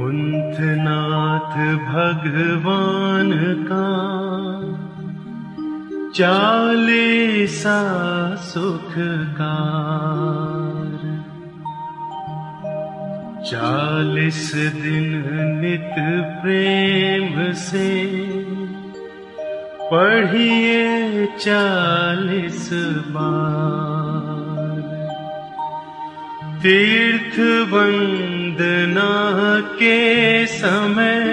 कुंथनाथ भगवान का चालीसा सुखकार। चालीस दिन नित प्रेम से पढ़िए चालीस बार। तीर्थ वंदना के समय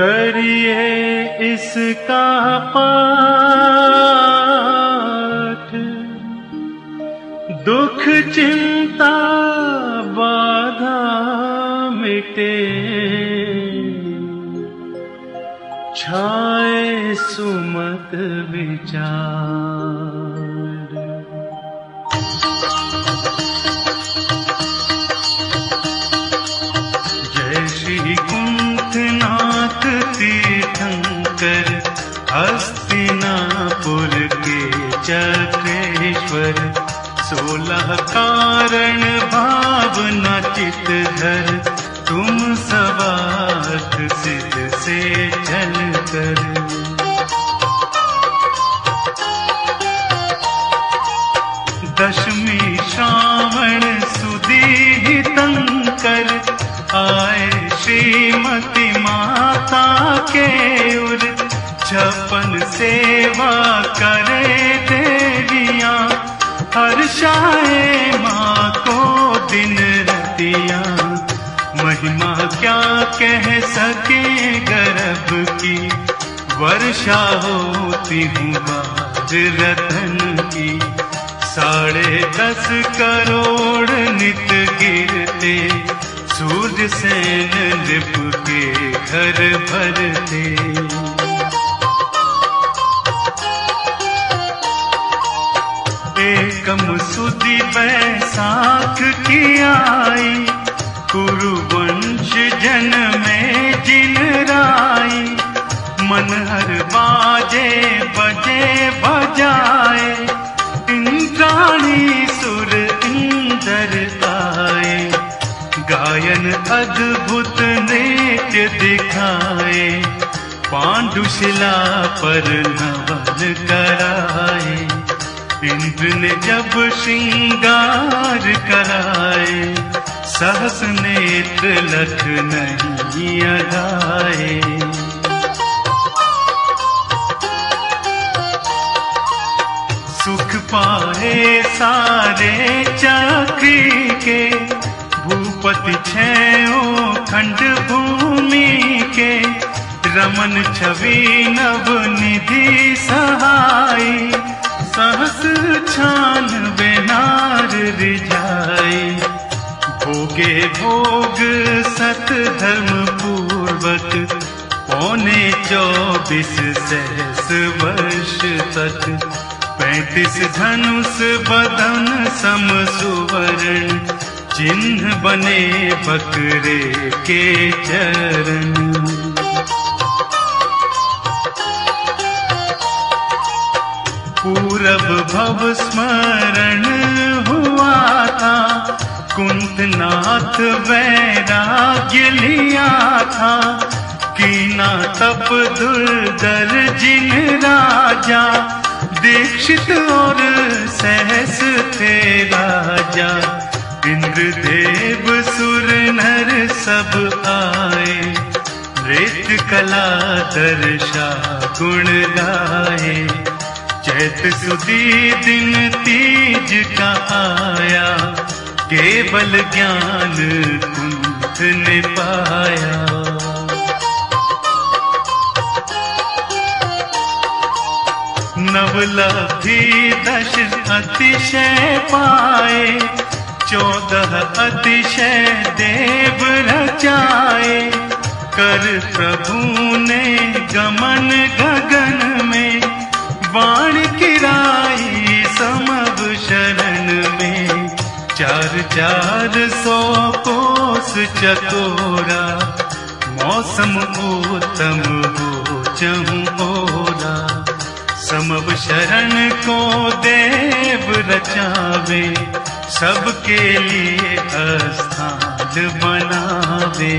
करिए इसका पाठ। दुख चिंता बाधा मिटे। छाए सुमत विचार। कुंथनाथ तीर्थंकर हस्तिनापुर के चक्रेश्वर सोलह कारण भावना चित धर तुम सवार्थ सिद्ध से माता के उर छपन सेवा करे देविया। हर हर्षाए माँ को दिन रतिया। महिमा क्या कह सके गर्भ की? वर्षा होती हूँ बाज रतन की। साढ़े दस करोड़ नित गिरते। सूर्य सेन लिप के घर भरते। एकम सुदी बैसाख की आई, कुरुवंश जन में जिन राई, मन हर बाजे बजे बजाए। अद्भुत नृत्य दिखाए, पांडुशिला पर नवन कराए। इंद्र ने जब श्रृंगार कराए, सहस नेत्र लख नहीं अधाए। सुख पाए सारे चक्री के, भूपति छो खंड भूमि के रमन छवि नव निधि सहाय, सहस छान बेनार रिझाए भोगे भोग सत धर्म पूर्वक पौने चौबीस सहस वर्ष तक। पैतीस धनुष बदन सम सुवर्ण चिन्ह बने बकरे के चरण। पूरब भव स्मरण हुआ था, कुंतनाथ वैराग्य लिया था। कीना तप दुर्दर जिन राजा, दीक्षित और सहस थे राजा। इंद्रदेव सुर नर सब आए। नृत्य कला दर्शा गुण गाए। चैत सुदी दिन तीज का आया। केवल ज्ञान कुंठ ने पाया। नवलभि दश अतिशय पाए। चौदह अतिशय देव रचाए। कर प्रभु ने गमन गगन में, बाण किराई समब शरण में। चार चार सौ कोस चकोरा, मौसम उत्तम हो चहु ओरा। समब शरण को देव रचावे सबके लिए स्थान बनावे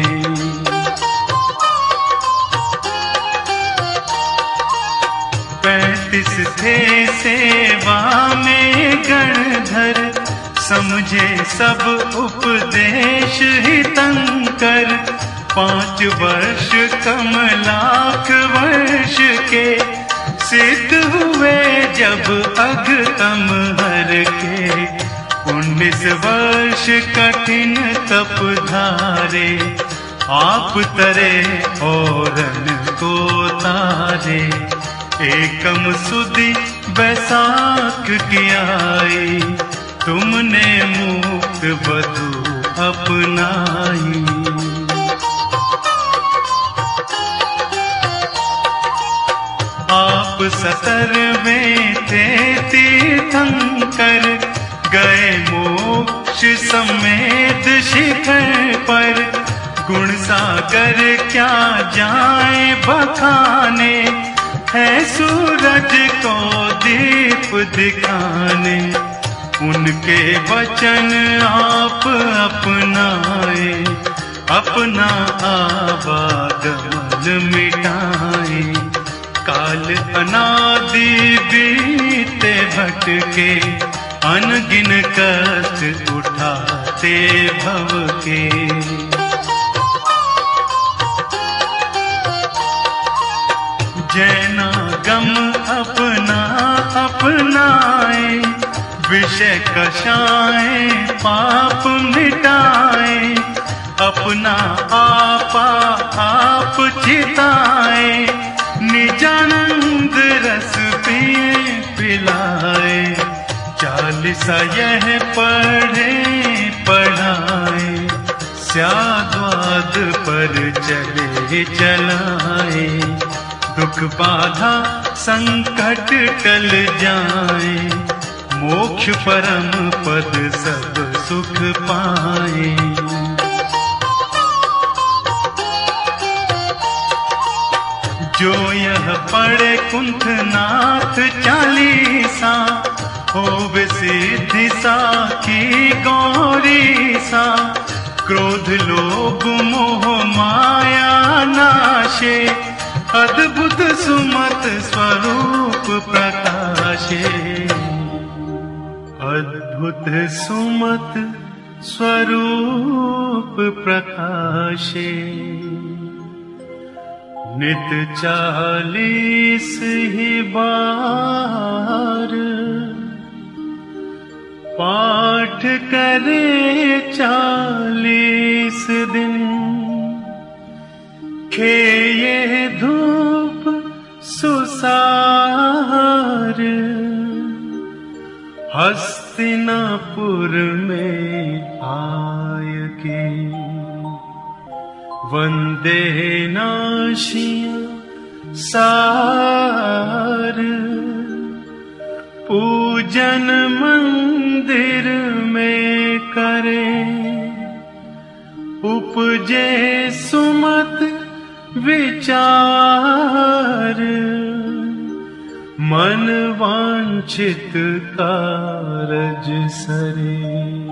पैतीस थे सेवा में गणधर, समझे सब उपदेश हितंकर। पाँच वर्ष कम लाख वर्ष के सिद्ध हुए जब अघतम हर के। उन्नीस वर्ष कठिन तप धारे, आप तरे और को तारे। एकम सुदी बैसाख की आई, तुमने मुक्त बधु अपनाई। आप सतरवें थे तीर्थंकर गए मोक्ष समेत शिखर पर। गुण सागर क्या जाए बखाने? है सूरज को दीप दिखाने। उनके वचन आप अपनाए, अपना आवागमन मिटाए। काल अनादि बीते भटके अनगिन कष्ट उठाते भव के। जैना गम अपना अपनाए, विषय कषाए, पाप मिटाए, अपना आपा आप चिताए चालीसा यह पढ़े, पढ़ाए स्याद्वाद पर चले चलाए, दुख बाधा संकट टल जाए, मोक्ष परम पद सब सुख पाए। जो यह पढ़े कुंठनाथ चालीसा सिद्धि की गौरी सा क्रोध लोभ मोह माया नाशे अद्भुत सुमत स्वरूप प्रकाशे। अद्भुत सुमत स्वरूप प्रकाशे। नित चालीस ही बार पाठ करे चालीस दिन। खेये धूप सुसार। हस्तिनापुर में आय के। वंदे नाशिया सार। पूजन मंदिर में करे। उपजे सुमत विचार। मन वांछित कारज सरे